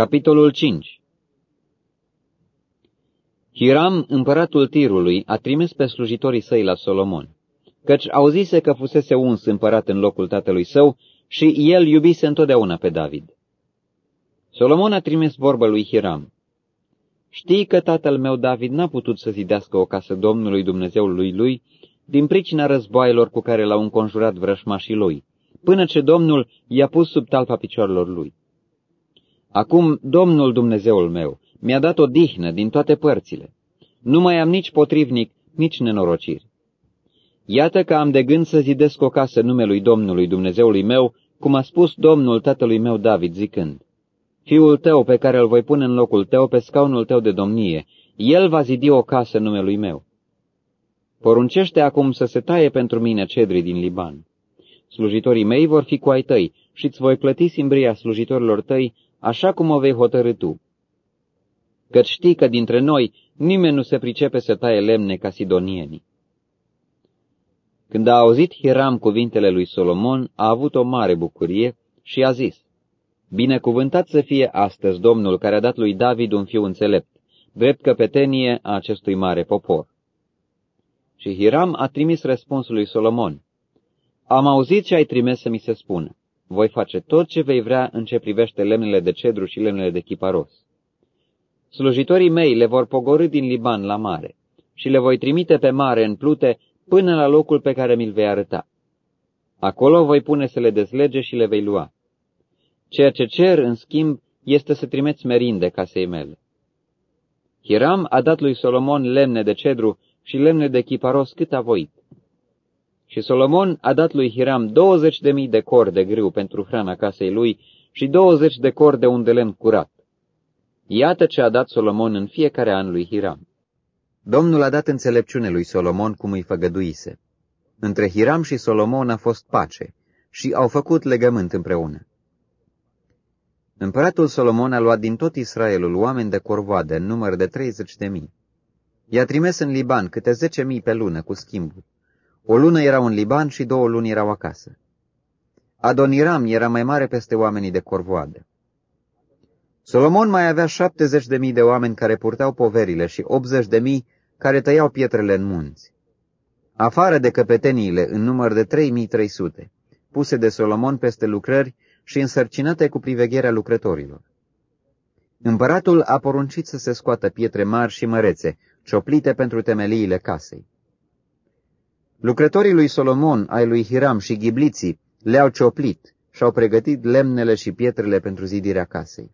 Capitolul 5 Hiram, împăratul Tirului, a trimis pe slujitorii săi la Solomon, căci auzise că fusese uns împărat în locul tatălui său și el iubise întotdeauna pe David. Solomon a trimis vorbă lui Hiram. Știi că tatăl meu David n-a putut să zidească o casă Domnului Dumnezeului lui din pricina războaielor cu care l-au înconjurat vrășmașii lui, până ce Domnul i-a pus sub talpa picioarelor lui. Acum Domnul Dumnezeul meu mi-a dat o dihnă din toate părțile. Nu mai am nici potrivnic, nici nenorociri. Iată că am de gând să zidesc o casă numelui Domnului Dumnezeului meu, cum a spus Domnul tatălui meu David, zicând, Fiul tău pe care îl voi pune în locul tău pe scaunul tău de domnie, el va zidi o casă numelui meu. Poruncește acum să se taie pentru mine cedrii din Liban. Slujitorii mei vor fi cu ai tăi și îți voi plăti simbria slujitorilor tăi așa cum o vei hotărâ tu. Căci știi că dintre noi nimeni nu se pricepe să taie lemne ca sidonienii. Când a auzit Hiram cuvintele lui Solomon, a avut o mare bucurie și a zis, Binecuvântat să fie astăzi Domnul care a dat lui David un fiu înțelept, drept căpetenie a acestui mare popor. Și Hiram a trimis răspunsul lui Solomon, Am auzit ce ai trimis să mi se spună. Voi face tot ce vei vrea în ce privește lemnele de cedru și lemnele de chiparos. Slujitorii mei le vor pogorâ din Liban la mare și le voi trimite pe mare în plute până la locul pe care mi-l vei arăta. Acolo voi pune să le dezlege și le vei lua. Ceea ce cer, în schimb, este să trimeți merinde casei mele. Hiram a dat lui Solomon lemne de cedru și lemne de chiparos cât a voit. Și Solomon a dat lui Hiram douăzeci de mii de cor de grâu pentru hrana casei lui și douăzeci de cor de un de lemn curat. Iată ce a dat Solomon în fiecare an lui Hiram. Domnul a dat înțelepciune lui Solomon cum îi făgăduise. Între Hiram și Solomon a fost pace și au făcut legământ împreună. Împăratul Solomon a luat din tot Israelul oameni de corvoade în număr de treizeci de mii. I-a trimis în Liban câte zece mii pe lună cu schimburi. O lună erau în Liban și două luni erau acasă. Adoniram era mai mare peste oamenii de corvoadă. Solomon mai avea șaptezeci de mii de oameni care purtau poverile și optzeci de mii care tăiau pietrele în munți. Afară de căpeteniile în număr de trei mii trei sute, puse de Solomon peste lucrări și însărcinate cu privegherea lucrătorilor. Împăratul a poruncit să se scoată pietre mari și mărețe, cioplite pentru temeliile casei. Lucrătorii lui Solomon, ai lui Hiram și ghibliții le-au cioplit și au pregătit lemnele și pietrele pentru zidirea casei.